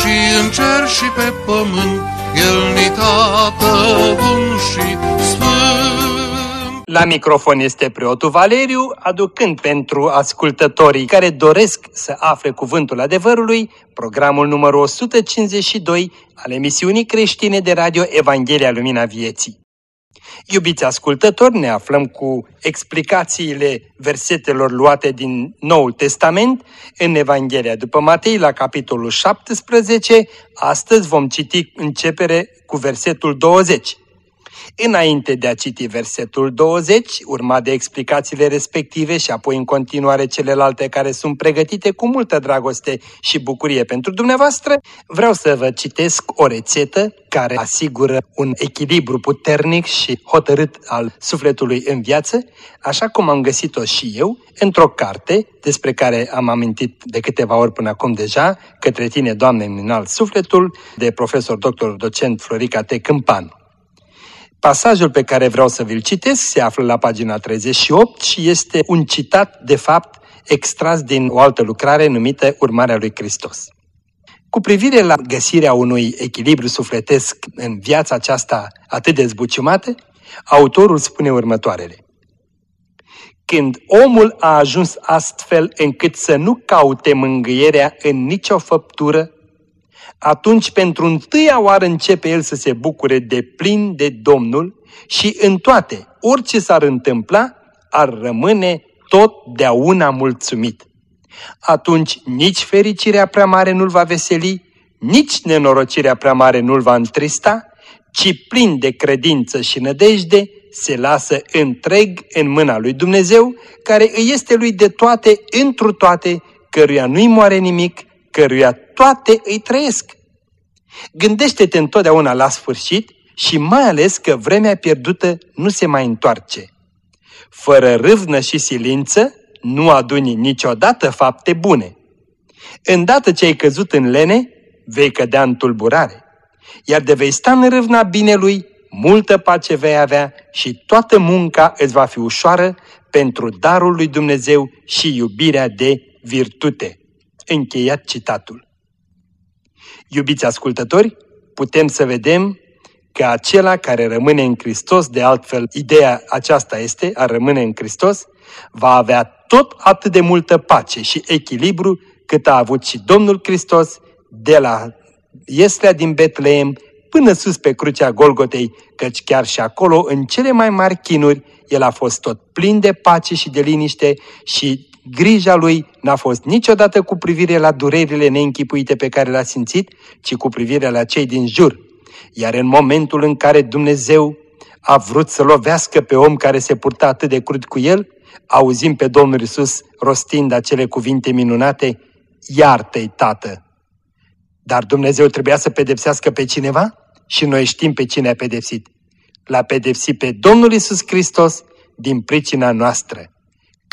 și în cer și pe pământ, El ni tată bun și sfânt. La microfon este preotul Valeriu, aducând pentru ascultătorii care doresc să afle cuvântul adevărului, programul numărul 152 al emisiunii creștine de radio Evanghelia Lumina Vieții. Iubiți ascultători, ne aflăm cu explicațiile versetelor luate din Noul Testament în Evanghelia după Matei la capitolul 17. Astăzi vom citi începere cu versetul 20. Înainte de a citi versetul 20, urma de explicațiile respective și apoi în continuare celelalte care sunt pregătite cu multă dragoste și bucurie pentru dumneavoastră, vreau să vă citesc o rețetă care asigură un echilibru puternic și hotărât al sufletului în viață, așa cum am găsit-o și eu într-o carte despre care am amintit de câteva ori până acum deja, către tine, Doamne, în înalt sufletul, de profesor dr. docent Florica T. Câmpanu. Pasajul pe care vreau să vi-l citesc se află la pagina 38 și este un citat, de fapt, extras din o altă lucrare numită Urmarea lui Hristos. Cu privire la găsirea unui echilibru sufletesc în viața aceasta atât de zbuciumată, autorul spune următoarele. Când omul a ajuns astfel încât să nu caute mângâierea în nicio făptură, atunci pentru întâia oară începe el să se bucure de plin de Domnul și în toate, orice s-ar întâmpla, ar rămâne totdeauna mulțumit. Atunci nici fericirea prea mare nu-l va veseli, nici nenorocirea prea mare nu-l va întrista, ci plin de credință și nădejde, se lasă întreg în mâna lui Dumnezeu, care îi este lui de toate, întru toate, căruia nu-i moare nimic, căruia toate îi trăiesc. Gândește-te întotdeauna la sfârșit și mai ales că vremea pierdută nu se mai întoarce. Fără râvnă și silință, nu aduni niciodată fapte bune. Îndată ce ai căzut în lene, vei cădea în tulburare. Iar de vei sta în râvna binelui, multă pace vei avea și toată munca îți va fi ușoară pentru darul lui Dumnezeu și iubirea de virtute. Încheiat citatul. Iubiți ascultători, putem să vedem că acela care rămâne în Hristos, de altfel ideea aceasta este, a rămâne în Hristos, va avea tot atât de multă pace și echilibru cât a avut și Domnul Hristos de la Ieslea din Betleem până sus pe crucea Golgotei, căci chiar și acolo, în cele mai mari chinuri, el a fost tot plin de pace și de liniște și grija lui n-a fost niciodată cu privire la durerile neînchipuite pe care le-a simțit, ci cu privire la cei din jur. Iar în momentul în care Dumnezeu a vrut să lovească pe om care se purta atât de crud cu el, auzim pe Domnul Isus rostind acele cuvinte minunate, iartă-i, Tată! Dar Dumnezeu trebuia să pedepsească pe cineva? Și noi știm pe cine a pedepsit. L-a pedepsit pe Domnul Isus Hristos din pricina noastră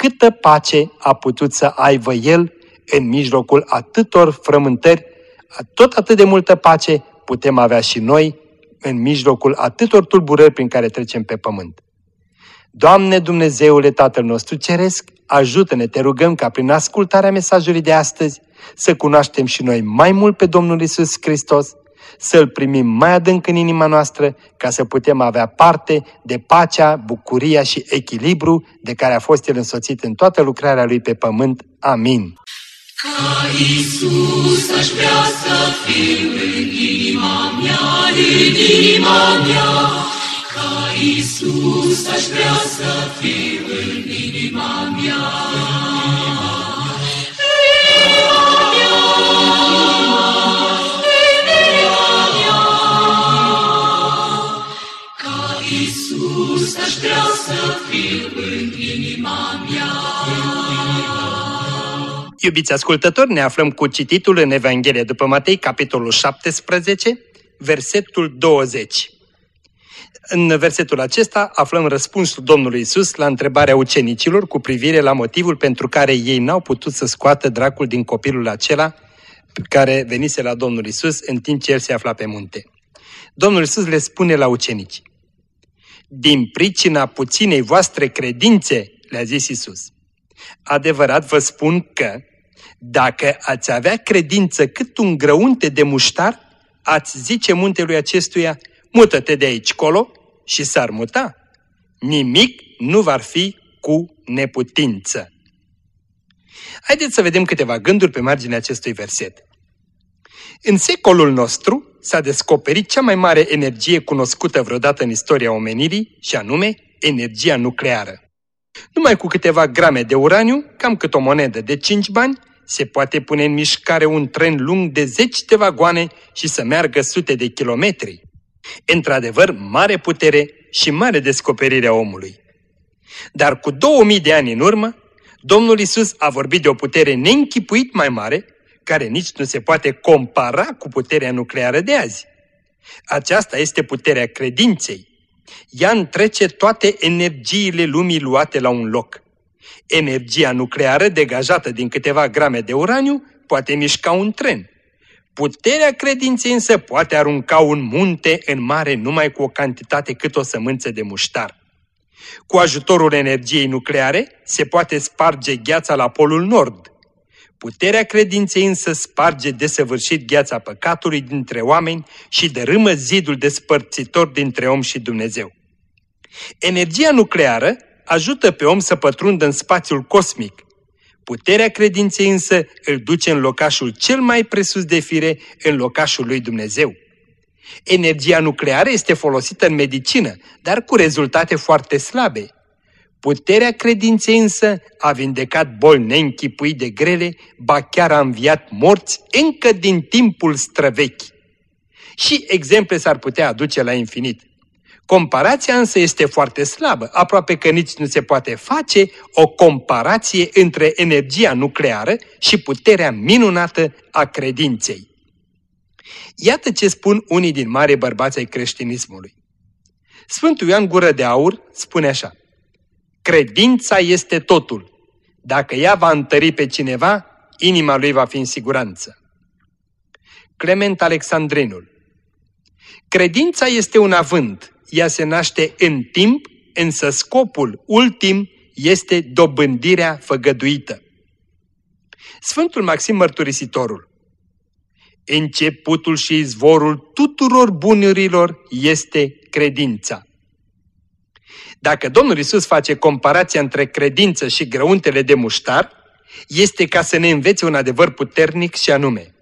câtă pace a putut să aibă el în mijlocul atâtor frământări, tot atât de multă pace putem avea și noi în mijlocul atâtor tulburări prin care trecem pe pământ. Doamne Dumnezeule Tatăl nostru Ceresc, ajută-ne, te rugăm ca prin ascultarea mesajului de astăzi să cunoaștem și noi mai mult pe Domnul Isus Hristos, să-L primim mai adânc în inima noastră ca să putem avea parte de pacea, bucuria și echilibru de care a fost El însoțit în toată lucrarea Lui pe pământ. Amin. Ca Iisus aș vrea să fiu în inima mea, în inima mea. Ca Iisus aș vrea să fiu în inima mea. Iubiți ascultători, ne aflăm cu cititul în Evanghelia după Matei, capitolul 17, versetul 20. În versetul acesta aflăm răspunsul Domnului Isus la întrebarea ucenicilor cu privire la motivul pentru care ei n-au putut să scoată dracul din copilul acela care venise la Domnul Isus în timp ce el se afla pe munte. Domnul Isus le spune la ucenici, din pricina puținei voastre credințe, le-a zis Isus. Adevărat vă spun că, dacă ați avea credință cât un grăunte de muștar, ați zice muntelui acestuia, mută-te de aici colo și s-ar muta. Nimic nu va fi cu neputință. Haideți să vedem câteva gânduri pe marginea acestui verset. În secolul nostru s-a descoperit cea mai mare energie cunoscută vreodată în istoria omenirii, și anume energia nucleară. Numai cu câteva grame de uraniu, cam cât o monedă de 5 bani, se poate pune în mișcare un tren lung de zeci de vagoane și să meargă sute de kilometri. Într-adevăr, mare putere și mare descoperire a omului. Dar cu 2000 de ani în urmă, Domnul Isus a vorbit de o putere neînchipuit mai mare, care nici nu se poate compara cu puterea nucleară de azi. Aceasta este puterea credinței. Ea întrece toate energiile lumii luate la un loc. Energia nucleară degajată din câteva grame de uraniu poate mișca un tren. Puterea credinței însă poate arunca un munte în mare numai cu o cantitate cât o sămânță de muștar. Cu ajutorul energiei nucleare se poate sparge gheața la polul nord. Puterea credinței însă sparge desăvârșit gheața păcatului dintre oameni și dărâmă zidul despărțitor dintre om și Dumnezeu. Energia nucleară ajută pe om să pătrundă în spațiul cosmic. Puterea credinței însă îl duce în locașul cel mai presus de fire, în locașul lui Dumnezeu. Energia nucleară este folosită în medicină, dar cu rezultate foarte slabe. Puterea credinței însă a vindecat boli neînchipui de grele, ba chiar a înviat morți încă din timpul străvechi. Și exemple s-ar putea aduce la infinit. Comparația însă este foarte slabă, aproape că nici nu se poate face o comparație între energia nucleară și puterea minunată a credinței. Iată ce spun unii din mari bărbați ai creștinismului. Sfântul Ioan Gură de Aur spune așa, Credința este totul. Dacă ea va întări pe cineva, inima lui va fi în siguranță. Clement Alexandrinul Credința este un avânt, ea se naște în timp, însă scopul ultim este dobândirea făgăduită. Sfântul Maxim Mărturisitorul Începutul și izvorul tuturor bunurilor este credința. Dacă Domnul Isus face comparația între credință și grăuntele de muștar, este ca să ne învețe un adevăr puternic și anume,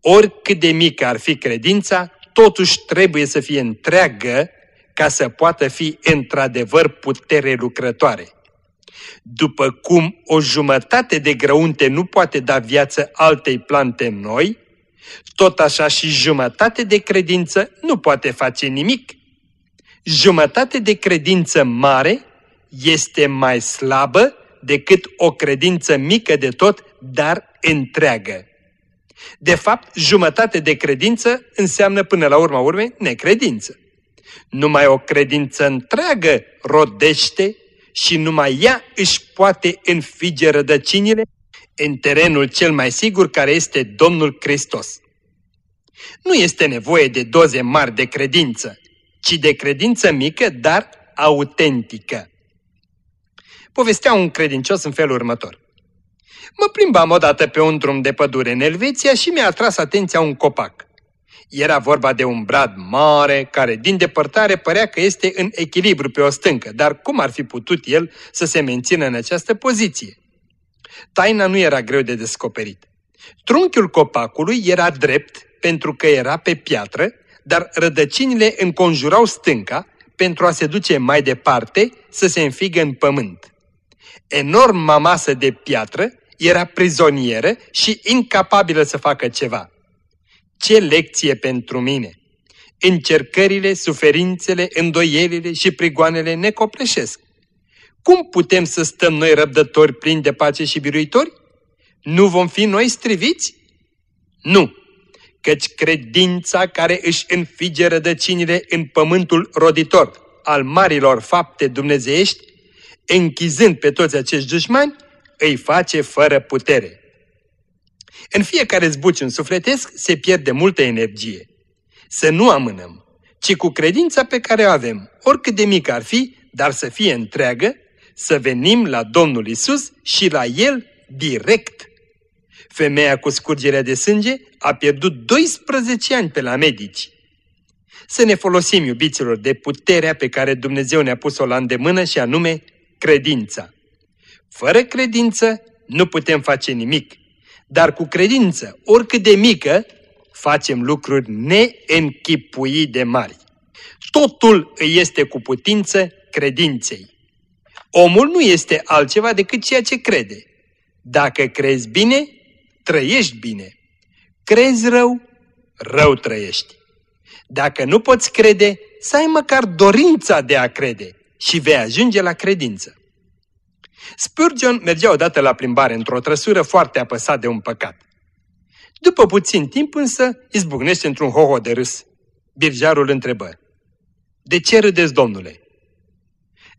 oricât de mică ar fi credința, totuși trebuie să fie întreagă ca să poată fi într-adevăr putere lucrătoare. După cum o jumătate de grăunte nu poate da viață altei plante noi, tot așa și jumătate de credință nu poate face nimic. Jumătate de credință mare este mai slabă decât o credință mică de tot, dar întreagă. De fapt, jumătate de credință înseamnă până la urma urmei necredință. Numai o credință întreagă rodește și numai ea își poate înfige rădăcinile în terenul cel mai sigur care este Domnul Hristos. Nu este nevoie de doze mari de credință, ci de credință mică, dar autentică. Povestea un credincios în felul următor. Mă plimbam odată pe un drum de pădure în Elveția și mi-a atras atenția un copac. Era vorba de un brad mare, care din depărtare părea că este în echilibru pe o stâncă, dar cum ar fi putut el să se mențină în această poziție? Taina nu era greu de descoperit. Trunchiul copacului era drept pentru că era pe piatră, dar rădăcinile înconjurau stânca pentru a se duce mai departe să se înfigă în pământ. Enorma masă de piatră era prizonieră și incapabilă să facă ceva. Ce lecție pentru mine! Încercările, suferințele, îndoielile și prigoanele ne copleșesc. Cum putem să stăm noi răbdători plini de pace și biruitori? nu vom fi noi striviți? Nu, căci credința care își înfige rădăcinile în pământul roditor al marilor fapte dumnezeiești, închizând pe toți acești dușmani, îi face fără putere. În fiecare zbuciun sufletesc se pierde multă energie. Să nu amânăm, ci cu credința pe care o avem, oricât de mică ar fi, dar să fie întreagă, să venim la Domnul Isus și la El direct. Femeia cu scurgerea de sânge a pierdut 12 ani pe la medici. Să ne folosim, iubiților, de puterea pe care Dumnezeu ne-a pus-o la îndemână și anume credința. Fără credință nu putem face nimic, dar cu credință, oricât de mică, facem lucruri neînchipuit de mari. Totul îi este cu putință credinței. Omul nu este altceva decât ceea ce crede. Dacă crezi bine, trăiești bine. Crezi rău, rău trăiești. Dacă nu poți crede, să ai măcar dorința de a crede și vei ajunge la credință. Spurgeon mergea odată la plimbare într-o trăsură foarte apăsat de un păcat. După puțin timp însă izbucnește într-un hoho de râs. Birjarul întrebă, De ce râdeți, domnule?"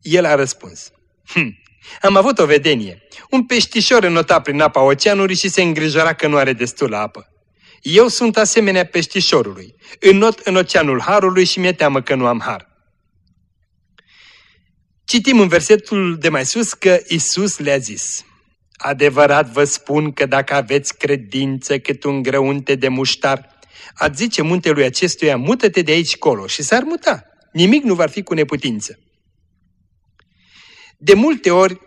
El a răspuns, hm, am avut o vedenie. Un peștișor înota prin apa oceanului și se îngrijora că nu are destulă apă. Eu sunt asemenea peștișorului. Înnot în oceanul harului și mi-e teamă că nu am har. Citim în versetul de mai sus că Isus le-a zis, Adevărat vă spun că dacă aveți credință cât un grăunte de muștar, ați zice muntelui acestuia, mută-te de aici colo și s-ar muta. Nimic nu va fi cu neputință. De multe ori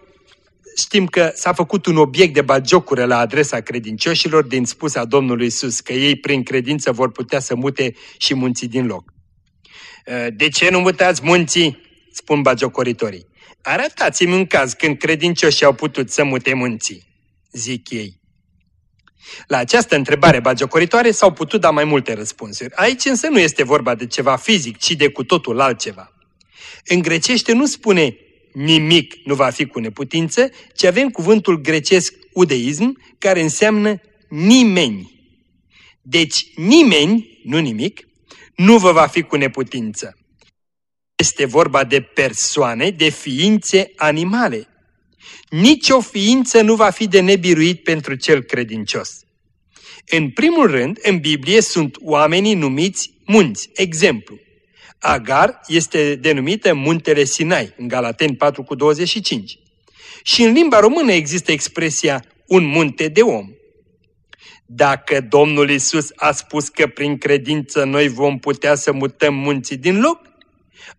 știm că s-a făcut un obiect de bagiocură la adresa credincioșilor din spusa Domnului Isus, că ei prin credință vor putea să mute și munții din loc. De ce nu mutați munții? spun bagiocoritorii. Arătați-mi un caz când credincioșii au putut să mute munții, zic ei. La această întrebare bagiocoritoare s-au putut da mai multe răspunsuri. Aici însă nu este vorba de ceva fizic, ci de cu totul altceva. În grecește nu spune nimic nu va fi cu neputință, ci avem cuvântul grecesc udeism, care înseamnă nimeni. Deci nimeni, nu nimic, nu vă va fi cu neputință. Este vorba de persoane, de ființe animale. Nici o ființă nu va fi de nebiruit pentru cel credincios. În primul rând, în Biblie sunt oamenii numiți munți. Exemplu, Agar este denumită Muntele Sinai, în Galateni 4 cu 25. Și în limba română există expresia un munte de om. Dacă Domnul Isus a spus că prin credință noi vom putea să mutăm munții din loc,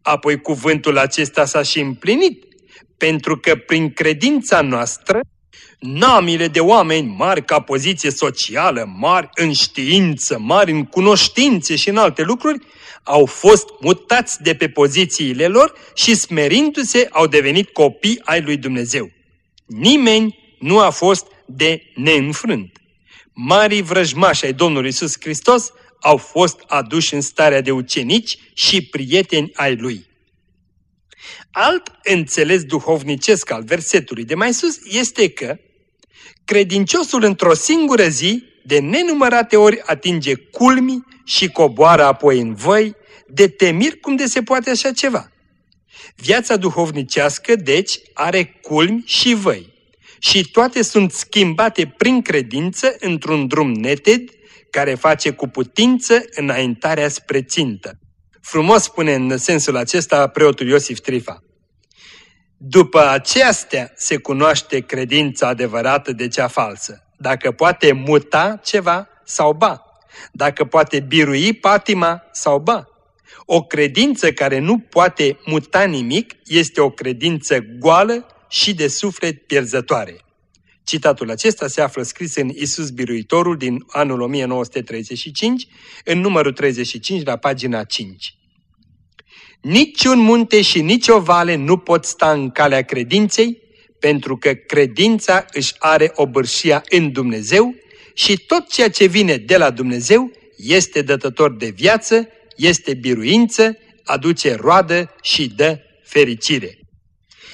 apoi cuvântul acesta s-a și împlinit, pentru că prin credința noastră, namile de oameni mari ca poziție socială, mari în știință, mari în cunoștințe și în alte lucruri, au fost mutați de pe pozițiile lor și smerindu-se au devenit copii ai lui Dumnezeu. Nimeni nu a fost de neînfrânt. Marii vrăjmași ai Domnului Isus Hristos au fost aduși în starea de ucenici și prieteni ai lui. Alt înțeles duhovnicesc al versetului de mai sus este că credinciosul într-o singură zi de nenumărate ori atinge culmi și coboară apoi în văi, de temir cum de se poate așa ceva. Viața duhovnicească, deci, are culmi și văi și toate sunt schimbate prin credință într-un drum neted care face cu putință înaintarea spre țintă. Frumos spune în sensul acesta preotul Iosif Trifa. După aceastea se cunoaște credința adevărată de cea falsă, dacă poate muta ceva sau ba, dacă poate birui patima sau ba. O credință care nu poate muta nimic este o credință goală și de suflet pierzătoare. Citatul acesta se află scris în Isus Biruitorul din anul 1935, în numărul 35, la pagina 5. Niciun munte și nicio vale nu pot sta în calea credinței, pentru că credința își are obârșia în Dumnezeu și tot ceea ce vine de la Dumnezeu este dătător de viață, este biruință, aduce roadă și dă fericire.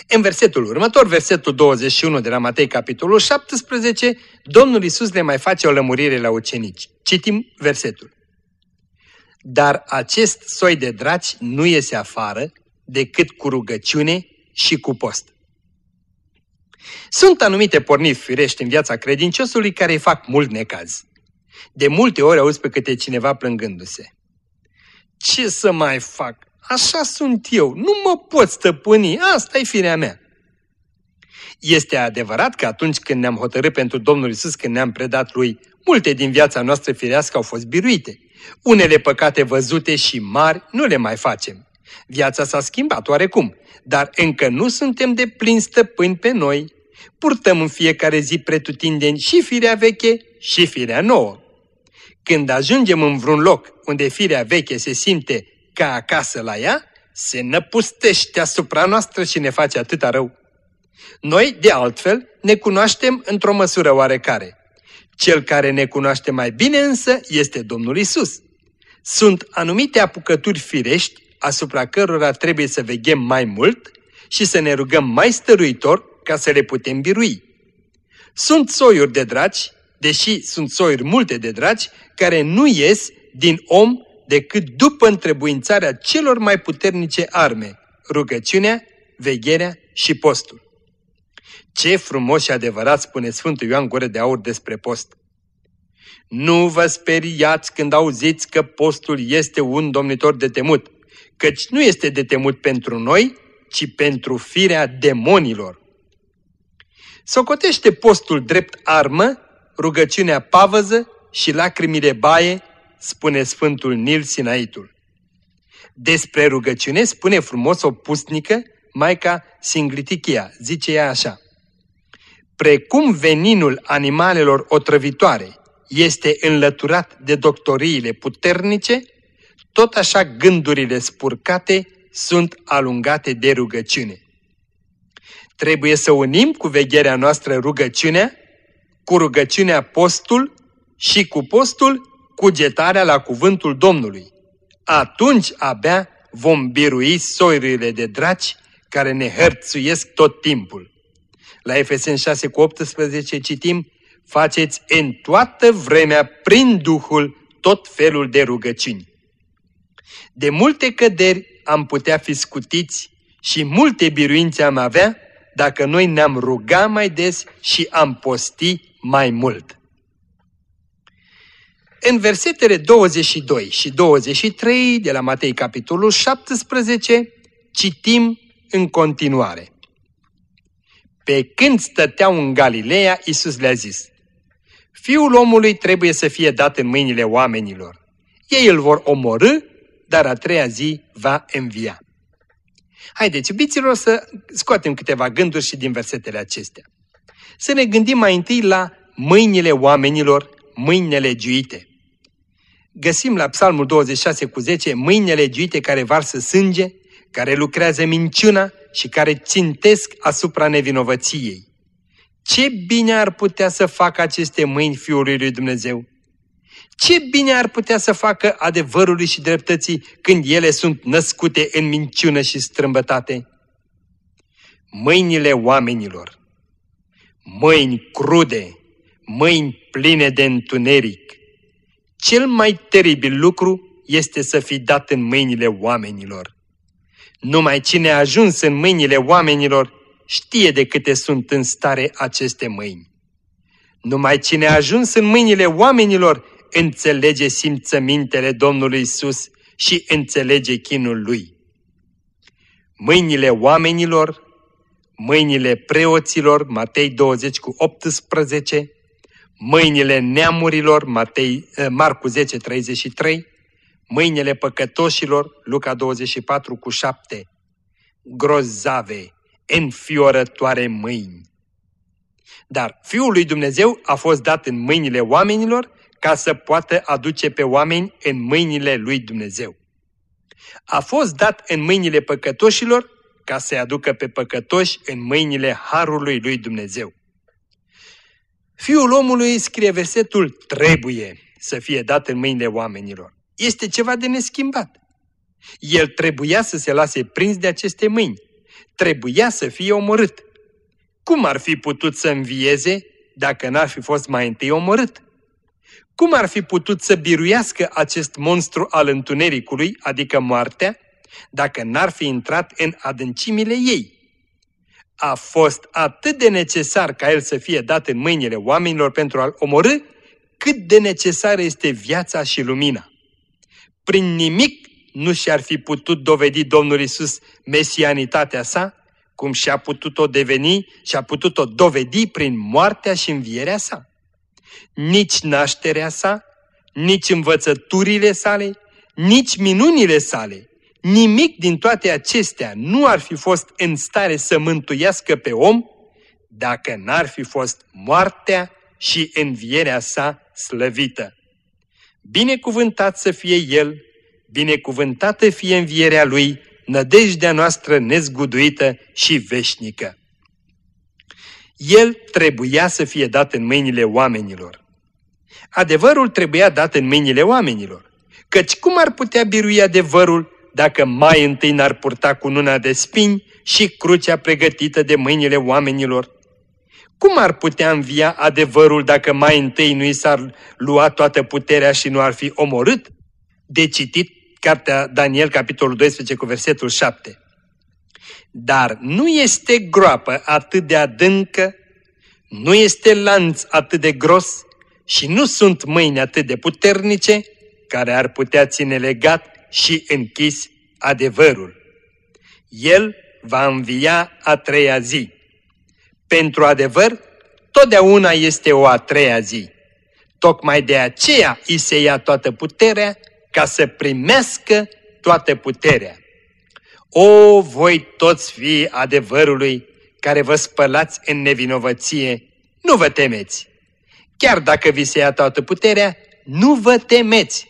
În versetul următor, versetul 21 de la Matei, capitolul 17, Domnul Isus le mai face o lămurire la ucenici. Citim versetul. Dar acest soi de draci nu iese afară decât cu rugăciune și cu post. Sunt anumite porniri firești în viața credinciosului care îi fac mult necaz. De multe ori auzi pe câte cineva plângându-se. Ce să mai fac? Așa sunt eu, nu mă pot stăpâni, asta e firea mea. Este adevărat că atunci când ne-am hotărât pentru Domnul Isus, când ne-am predat Lui, multe din viața noastră firească au fost biruite. Unele păcate văzute și mari nu le mai facem. Viața s-a schimbat oarecum, dar încă nu suntem de plin stăpâni pe noi. Purtăm în fiecare zi pretutindeni și firea veche și firea nouă. Când ajungem în vreun loc unde firea veche se simte ca acasă la ea, se năpustește asupra noastră și ne face atâta rău. Noi, de altfel, ne cunoaștem într-o măsură oarecare. Cel care ne cunoaște mai bine însă este Domnul Isus. Sunt anumite apucături firești asupra cărora trebuie să veghem mai mult și să ne rugăm mai stăruitor ca să le putem birui. Sunt soiuri de dragi, deși sunt soiuri multe de dragi, care nu ies din om decât după întrebuințarea celor mai puternice arme, rugăciunea, vegherea și postul. Ce frumos și adevărat spune Sfântul Ioan Gură de Aur despre post. Nu vă speriați când auziți că postul este un domnitor de temut, căci nu este de temut pentru noi, ci pentru firea demonilor. Socotește postul drept armă, rugăciunea pavăză și lacrimile baie, spune Sfântul Nil Sinaitul. Despre rugăciune spune frumos o pustnică, Maica Singlitichia, zice ea așa. Precum veninul animalelor otrăvitoare este înlăturat de doctoriile puternice, tot așa gândurile spurcate sunt alungate de rugăciune. Trebuie să unim cu vegherea noastră rugăciunea, cu rugăciunea postul și cu postul cugetarea la cuvântul Domnului. Atunci abia vom birui soiurile de draci care ne hărțuiesc tot timpul. La Efesen 6 cu 18 citim, faceți în toată vremea prin Duhul tot felul de rugăciuni. De multe căderi am putea fi scutiți și multe biruințe am avea dacă noi ne-am ruga mai des și am posti mai mult. În versetele 22 și 23 de la Matei capitolul 17 citim în continuare. Pe când stăteau în Galileea, Iisus le-a zis, Fiul omului trebuie să fie dat în mâinile oamenilor. Ei îl vor omorâ, dar a treia zi va învia. Haideți, iubiților, să scoatem câteva gânduri și din versetele acestea. Să ne gândim mai întâi la mâinile oamenilor, mâinile legiuite. Găsim la Psalmul 26 cu 10 mâinile legiuite care varsă sânge, care lucrează minciuna și care țintesc asupra nevinovăției. Ce bine ar putea să facă aceste mâini Fiului lui Dumnezeu? Ce bine ar putea să facă adevărului și dreptății când ele sunt născute în minciună și strâmbătate? Mâinile oamenilor, mâini crude, mâini pline de întuneric. Cel mai teribil lucru este să fi dat în mâinile oamenilor. Numai cine a ajuns în mâinile oamenilor știe de câte sunt în stare aceste mâini. Numai cine a ajuns în mâinile oamenilor înțelege simțămintele Domnului Isus și înțelege chinul Lui. Mâinile oamenilor, mâinile preoților, Matei 20 cu 18, mâinile neamurilor, Matei, eh, Marcu 10, 33, mâinile păcătoșilor, Luca 24 cu 7, grozave, înfiorătoare mâini. Dar Fiul lui Dumnezeu a fost dat în mâinile oamenilor ca să poată aduce pe oameni în mâinile lui Dumnezeu. A fost dat în mâinile păcătoșilor ca să-i aducă pe păcătoși în mâinile Harului lui Dumnezeu. Fiul omului, scrie versetul, trebuie să fie dat în mâinile oamenilor. Este ceva de neschimbat. El trebuia să se lase prins de aceste mâini. trebuia să fie omorât. Cum ar fi putut să învieze dacă n-ar fi fost mai întâi omorât? Cum ar fi putut să biruiască acest monstru al întunericului, adică moartea, dacă n-ar fi intrat în adâncimile ei? A fost atât de necesar ca el să fie dat în mâinile oamenilor pentru a-l omorâ, cât de necesară este viața și lumina. Prin nimic nu și-ar fi putut dovedi Domnul Isus mesianitatea sa, cum și-a putut-o deveni și-a putut-o dovedi prin moartea și învierea sa. Nici nașterea sa, nici învățăturile sale, nici minunile sale, nimic din toate acestea nu ar fi fost în stare să mântuiască pe om dacă n-ar fi fost moartea și învierea sa slăvită. Binecuvântat să fie El, binecuvântată fie învierea Lui, nădejdea noastră nezguduită și veșnică. El trebuia să fie dat în mâinile oamenilor. Adevărul trebuia dat în mâinile oamenilor, căci cum ar putea birui adevărul dacă mai întâi n-ar purta cununa de spini și crucea pregătită de mâinile oamenilor? Cum ar putea învia adevărul dacă mai întâi nu i s-ar lua toată puterea și nu ar fi omorât? De citit cartea Daniel, capitolul 12, cu versetul 7. Dar nu este groapă atât de adâncă, nu este lanț atât de gros și nu sunt mâini atât de puternice care ar putea ține legat și închis adevărul. El va învia a treia zi. Pentru adevăr, totdeauna este o a treia zi. Tocmai de aceea îi se ia toată puterea ca să primească toată puterea. O, voi toți fii adevărului care vă spălați în nevinovăție, nu vă temeți. Chiar dacă vi se ia toată puterea, nu vă temeți.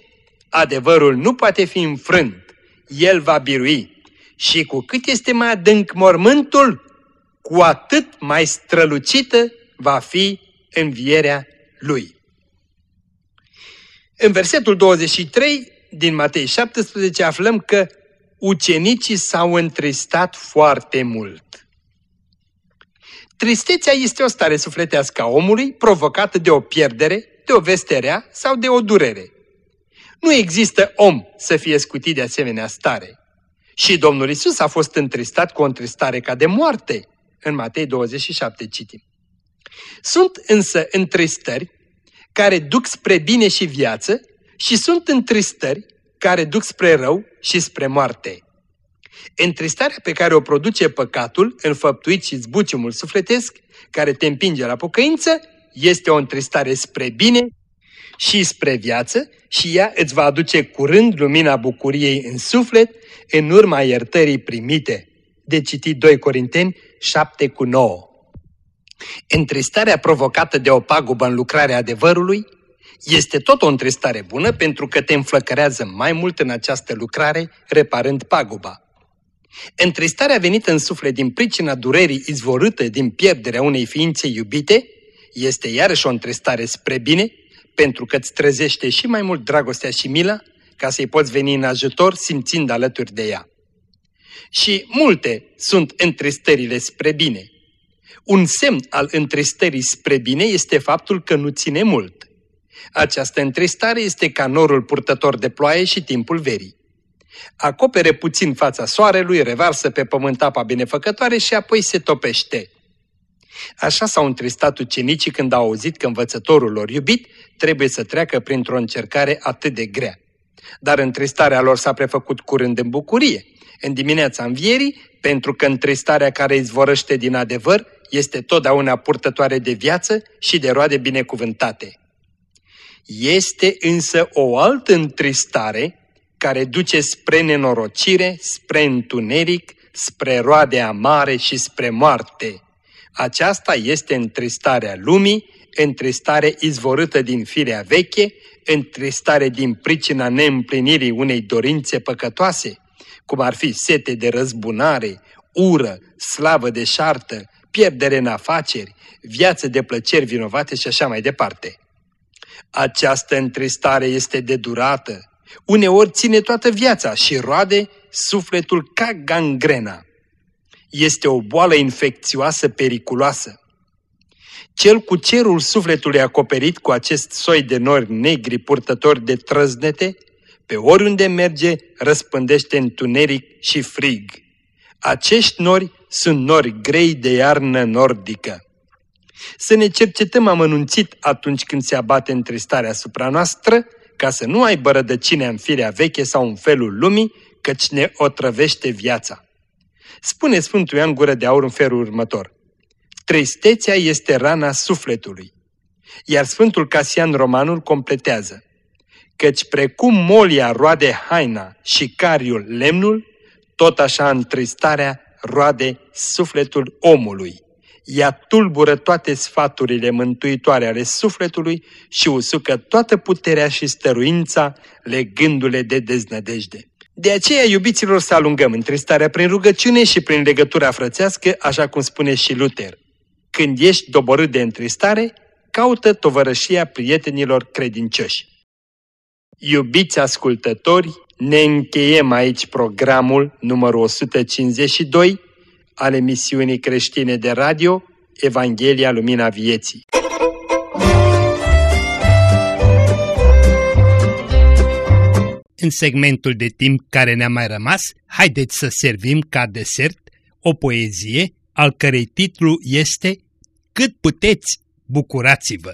Adevărul nu poate fi înfrânt, el va birui. Și cu cât este mai adânc mormântul, cu atât mai strălucită va fi învierea lui. În versetul 23 din Matei 17 aflăm că ucenicii s-au întristat foarte mult. Tristețea este o stare sufletească a omului provocată de o pierdere, de o vesterea sau de o durere. Nu există om să fie scutit de asemenea stare. Și Domnul Isus a fost întristat cu o întristare ca de moarte. În Matei 27 citim. Sunt însă întristări care duc spre bine și viață și sunt întristări care duc spre rău și spre moarte. Întristarea pe care o produce păcatul, înfăptuit și zbuciumul sufletesc, care te împinge la pocăință, este o întristare spre bine și spre viață și ea îți va aduce curând lumina bucuriei în suflet în urma iertării primite. De citit 2 Corinteni 7 cu 9. Întristarea provocată de o pagubă în lucrarea adevărului este tot o întristare bună pentru că te înflăcărează mai mult în această lucrare, reparând paguba. Întristarea venită în suflet din pricina durerii izvorâte din pierderea unei ființe iubite este iarăși o întristare spre bine, pentru că îți trezește și mai mult dragostea și mila, ca să-i poți veni în ajutor simțind alături de ea. Și multe sunt întristările spre bine. Un semn al întristării spre bine este faptul că nu ține mult. Această întristare este ca norul purtător de ploaie și timpul verii. Acopere puțin fața soarelui, revarsă pe pământ apa binefăcătoare și apoi se topește. Așa s-au întristat ucenicii când au auzit că învățătorul lor iubit trebuie să treacă printr-o încercare atât de grea. Dar întristarea lor s-a prefăcut curând în bucurie, în dimineața învierii, pentru că întristarea care izvorăște din adevăr este totdeauna purtătoare de viață și de roade binecuvântate. Este însă o altă întristare care duce spre nenorocire, spre întuneric, spre roade amare și spre moarte. Aceasta este întristarea lumii, întristare izvorâtă din firea veche, întristare din pricina neîmplinirii unei dorințe păcătoase, cum ar fi sete de răzbunare, ură, slavă de șartă, pierdere în afaceri, viață de plăceri vinovate și așa mai departe. Această întristare este de durată, uneori ține toată viața și roade sufletul ca gangrena. Este o boală infecțioasă periculoasă. Cel cu cerul sufletului acoperit cu acest soi de nori negri purtători de trăznete, pe oriunde merge, răspândește întuneric și frig. Acești nori sunt nori grei de iarnă nordică. Să ne cercetăm amănunțit atunci când se abate întristarea asupra noastră, ca să nu aibă rădăcine în firea veche sau în felul lumii, căci ne otrăvește viața. Spune Sfântul Ioan Gură de Aur în felul următor. Tristețea este rana sufletului. Iar Sfântul Casian Romanul completează. Căci precum molia roade haina și cariul lemnul, tot așa întristarea roade sufletul omului. Ea tulbură toate sfaturile mântuitoare ale sufletului și usucă toată puterea și stăruința legându-le de deznădejde. De aceea, iubiților, să alungăm întristarea prin rugăciune și prin legătura frățească, așa cum spune și Luther. Când ești doborât de întristare, caută tovărășia prietenilor credincioși. Iubiți ascultători, ne încheiem aici programul numărul 152 al emisiunii creștine de radio Evanghelia Lumina Vieții. În segmentul de timp care ne-a mai rămas, haideți să servim ca desert o poezie al cărei titlu este Cât puteți, bucurați-vă!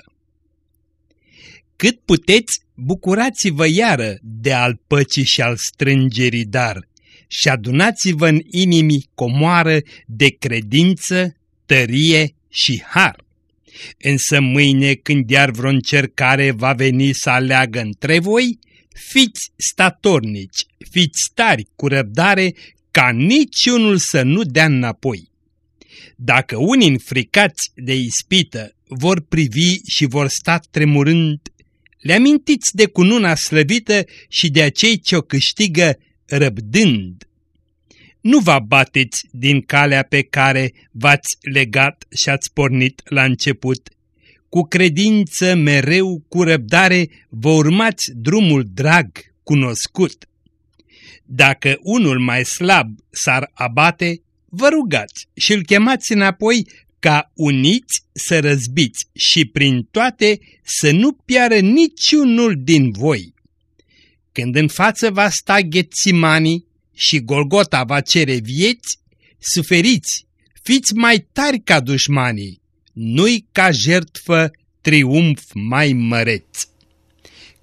Cât puteți, bucurați-vă iară de al păcii și al strângerii dar și adunați-vă în inimii comoară de credință, tărie și har. Însă mâine când iar vreo încercare va veni să aleagă între voi, fiți statornici, fiți tari cu răbdare ca niciunul să nu dea înapoi. Dacă unii înfricați de ispită vor privi și vor sta tremurând, le amintiți de cununa slăvită și de acei ce o câștigă răbdând. Nu vă bateți din calea pe care v-ați legat și ați pornit la început. Cu credință mereu, cu răbdare, vă urmați drumul drag, cunoscut. Dacă unul mai slab s-ar abate, vă rugați și îl chemați înapoi ca uniți să răzbiți și prin toate să nu piară niciunul din voi. Când în față va sta Ghețimanii și Golgota va cere vieți, suferiți, fiți mai tari ca dușmanii, nu-i ca jertfă triumf mai măreț.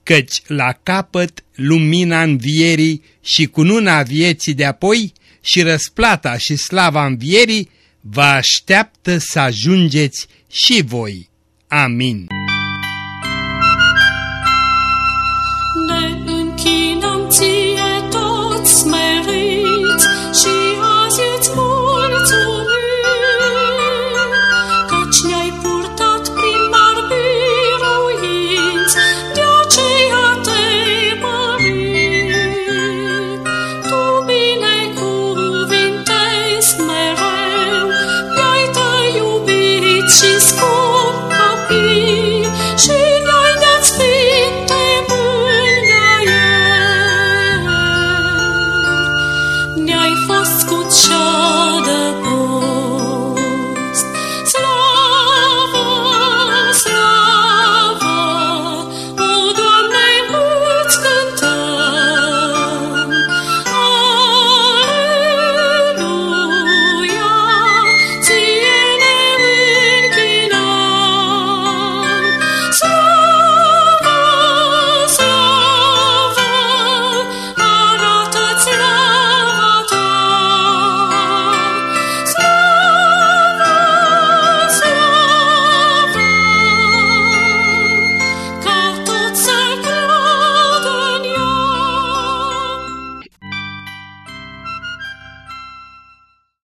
Căci la capăt lumina învierii și cununa vieții de apoi și răsplata și slava învierii vă așteaptă să ajungeți și voi. Amin.